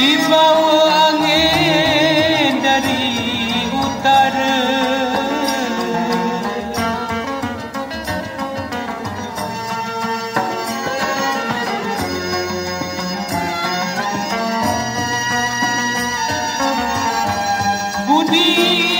di bawah angin dari utara. Budi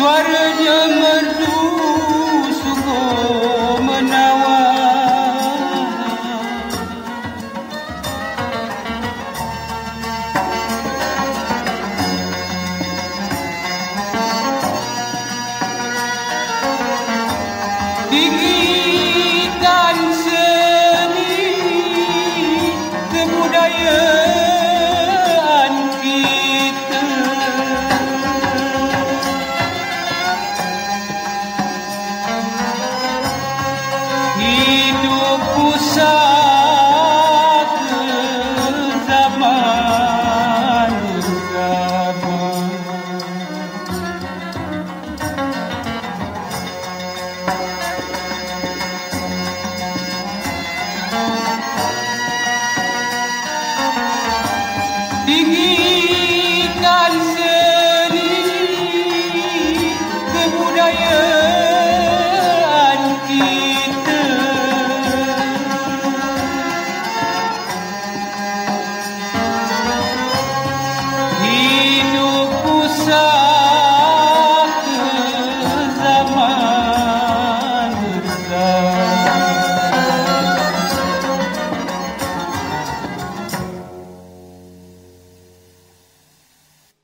suaranya merdu Tinggi dan seni kebudayaan Terima kasih.